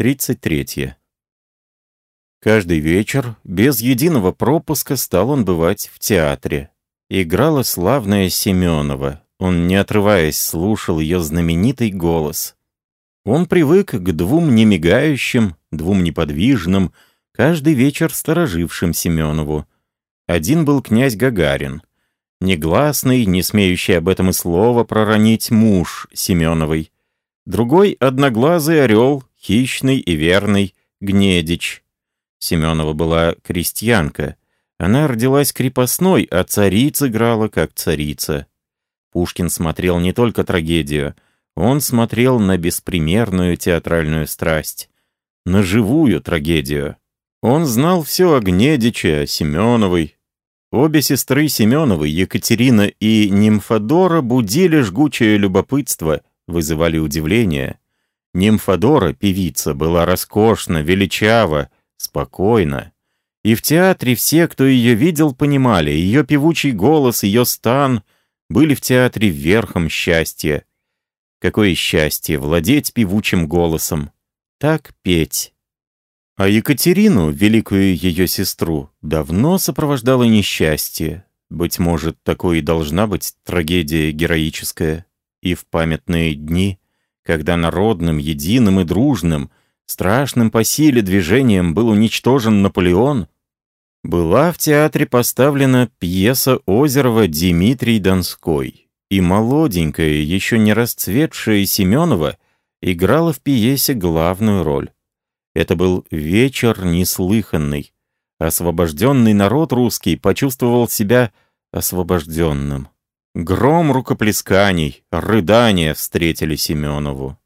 33. Каждый вечер, без единого пропуска, стал он бывать в театре. Играла славная Семенова. Он, не отрываясь, слушал ее знаменитый голос. Он привык к двум немигающим, двум неподвижным, каждый вечер сторожившим Семенову. Один был князь Гагарин. Негласный, не смеющий об этом и слова проронить муж Семеновой. Другой — одноглазый орел, хищный и верный, Гнедич. Семенова была крестьянка. Она родилась крепостной, а царица играла как царица. Пушкин смотрел не только трагедию, он смотрел на беспримерную театральную страсть, на живую трагедию. Он знал все о Гнедиче, о Семеновой. Обе сестры Семеновой, Екатерина и Нимфодора, будили жгучее любопытство, вызывали удивление. Нимфодора, певица, была роскошна, величава, спокойна. И в театре все, кто ее видел, понимали, ее певучий голос, ее стан были в театре верхом счастья. Какое счастье владеть певучим голосом. Так петь. А Екатерину, великую ее сестру, давно сопровождало несчастье. Быть может, такой и должна быть трагедия героическая. И в памятные дни, когда народным, единым и дружным, страшным по силе движением был уничтожен Наполеон, была в театре поставлена пьеса Озерова «Дмитрий Донской», и молоденькая, еще не расцветшая Семенова играла в пьесе главную роль. Это был вечер неслыханный. Освобожденный народ русский почувствовал себя освобожденным. Гром рукоплесканий, рыдания встретили Семенову.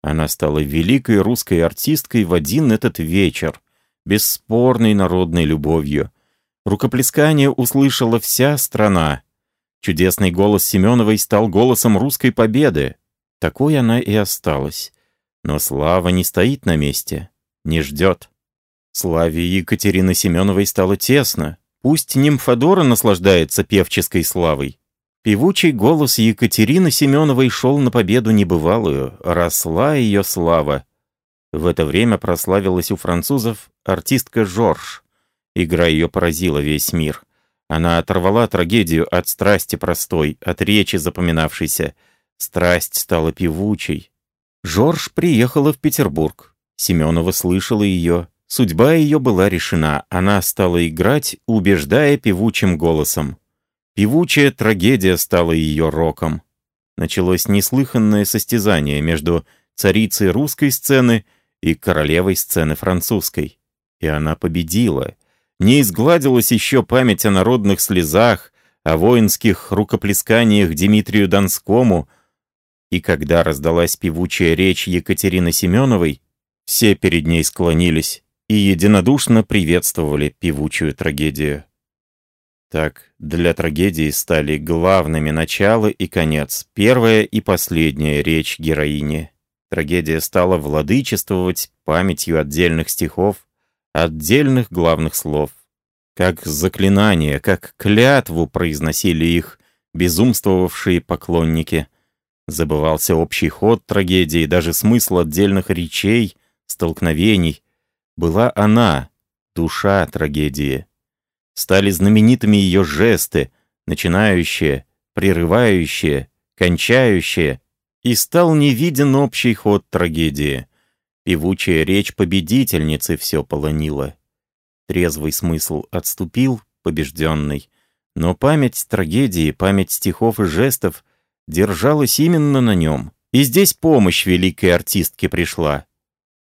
Она стала великой русской артисткой в один этот вечер, бесспорной народной любовью. Рукоплескание услышала вся страна. Чудесный голос Семеновой стал голосом русской победы. Такой она и осталась. Но слава не стоит на месте, не ждет. Славе Екатерины Семеновой стало тесно. Пусть Нимфодора наслаждается певческой славой. Певучий голос Екатерины Семеновой шел на победу небывалую, росла ее слава. В это время прославилась у французов артистка Жорж. Игра ее поразила весь мир. Она оторвала трагедию от страсти простой, от речи запоминавшейся. Страсть стала певучей. Жорж приехала в Петербург. Семенова слышала ее. Судьба ее была решена. Она стала играть, убеждая певучим голосом. Певучая трагедия стала ее роком. Началось неслыханное состязание между царицей русской сцены и королевой сцены французской. И она победила. Не изгладилась еще память о народных слезах, о воинских рукоплесканиях Дмитрию Донскому, и когда раздалась певучая речь Екатерины Семеновой, все перед ней склонились и единодушно приветствовали певучую трагедию. Так, для трагедии стали главными начало и конец, первая и последняя речь героини. Трагедия стала владычествовать памятью отдельных стихов, отдельных главных слов. Как заклинание, как клятву произносили их безумствовавшие поклонники. Забывался общий ход трагедии, даже смысл отдельных речей, столкновений. Была она, душа трагедии. Стали знаменитыми ее жесты, начинающие, прерывающие, кончающие — и стал невиден общий ход трагедии. Певучая речь победительницы все полонила. Трезвый смысл отступил, побежденный, но память трагедии, память стихов и жестов держалась именно на нем. И здесь помощь великой артистке пришла.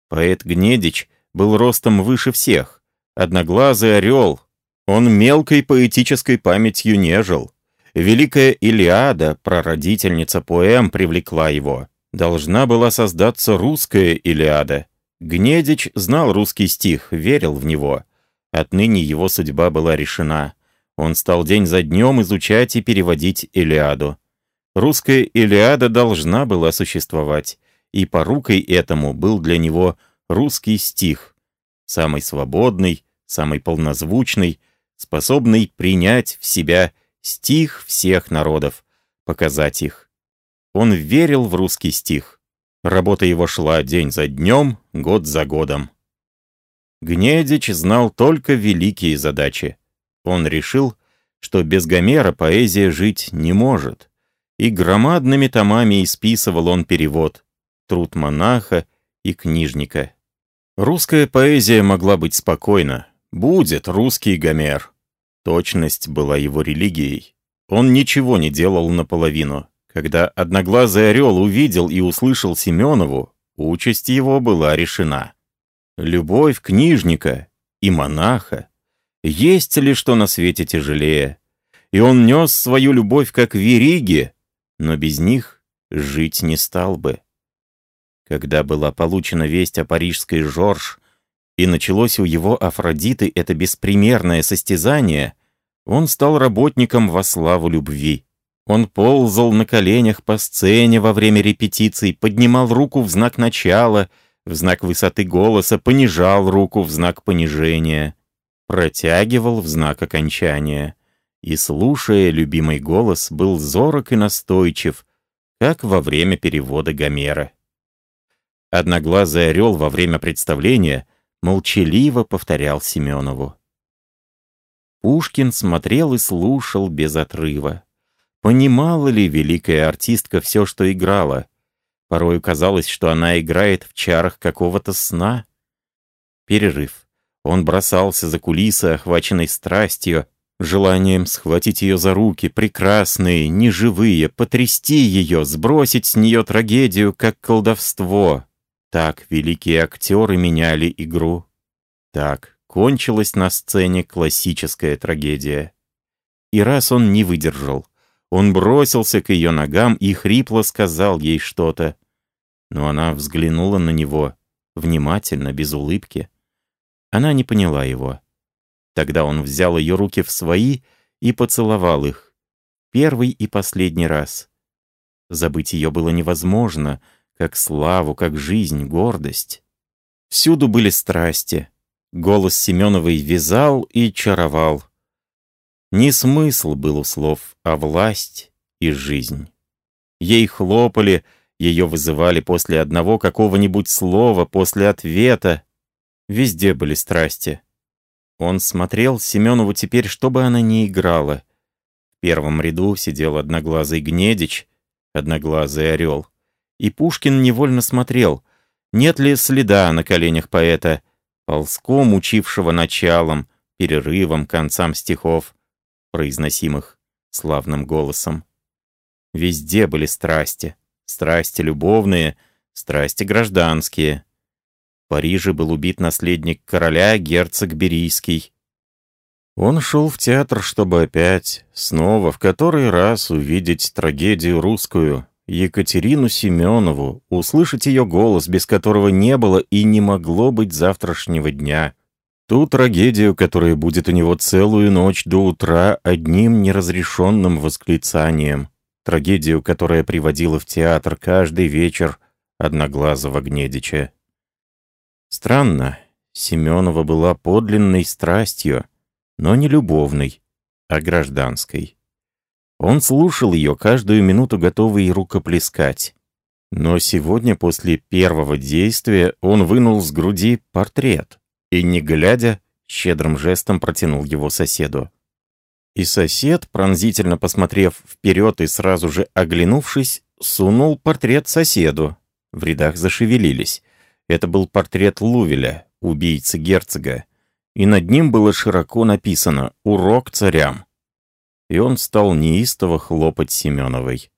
Поэт Гнедич был ростом выше всех. Одноглазый орел. Он мелкой поэтической памятью нежил. Великая Илиада, прародительница поэм, привлекла его. Должна была создаться русская Илиада. Гнедич знал русский стих, верил в него. Отныне его судьба была решена. Он стал день за днем изучать и переводить Илиаду. Русская Илиада должна была существовать, и порукой этому был для него русский стих, самый свободный, самый полнозвучный, способный принять в себя стих всех народов, показать их. Он верил в русский стих. Работа его шла день за днем, год за годом. Гнедич знал только великие задачи. Он решил, что без Гомера поэзия жить не может. И громадными томами исписывал он перевод, труд монаха и книжника. Русская поэзия могла быть спокойна. Будет русский Гомер. Точность была его религией. Он ничего не делал наполовину. Когда одноглазый орел увидел и услышал Семенову, участь его была решена. Любовь книжника и монаха. Есть ли что на свете тяжелее? И он нес свою любовь как вериги, но без них жить не стал бы. Когда была получена весть о парижской Жорж, и началось у его Афродиты это беспримерное состязание, он стал работником во славу любви. Он ползал на коленях по сцене во время репетиций, поднимал руку в знак начала, в знак высоты голоса, понижал руку в знак понижения, протягивал в знак окончания. И, слушая любимый голос, был зорок и настойчив, как во время перевода Гомера. Одноглазый орел во время представления молчаливо повторял Семенову. Пушкин смотрел и слушал без отрыва. Понимала ли великая артистка все, что играла? Порою казалось, что она играет в чарах какого-то сна. Перерыв. Он бросался за кулисы, охваченной страстью, желанием схватить ее за руки, прекрасные, неживые, потрясти ее, сбросить с нее трагедию, как колдовство. Так великие актеры меняли игру. Так кончилась на сцене классическая трагедия. И раз он не выдержал, он бросился к ее ногам и хрипло сказал ей что-то. Но она взглянула на него, внимательно, без улыбки. Она не поняла его. Тогда он взял ее руки в свои и поцеловал их. Первый и последний раз. Забыть ее было невозможно, как славу, как жизнь, гордость. Всюду были страсти. Голос Семеновой вязал и чаровал. Не смысл был у слов, а власть и жизнь. Ей хлопали, ее вызывали после одного какого-нибудь слова, после ответа. Везде были страсти. Он смотрел Семенову теперь, чтобы она не играла. В первом ряду сидел одноглазый Гнедич, одноглазый орел. И Пушкин невольно смотрел, нет ли следа на коленях поэта, ползком учившего началом, перерывом, концам стихов произносимых славным голосом. Везде были страсти. Страсти любовные, страсти гражданские. В Париже был убит наследник короля, герцог Берийский. Он шел в театр, чтобы опять, снова, в который раз увидеть трагедию русскую, Екатерину Семенову, услышать ее голос, без которого не было и не могло быть завтрашнего дня — Ту трагедию, которая будет у него целую ночь до утра одним неразрешенным восклицанием. Трагедию, которая приводила в театр каждый вечер Одноглазого Гнедича. Странно, Семенова была подлинной страстью, но не любовной, а гражданской. Он слушал ее каждую минуту, готовый рукоплескать. Но сегодня, после первого действия, он вынул с груди портрет — и, не глядя, щедрым жестом протянул его соседу. И сосед, пронзительно посмотрев вперед и сразу же оглянувшись, сунул портрет соседу. В рядах зашевелились. Это был портрет Лувеля, убийцы герцога. И над ним было широко написано «Урок царям». И он стал неистово хлопать Семеновой.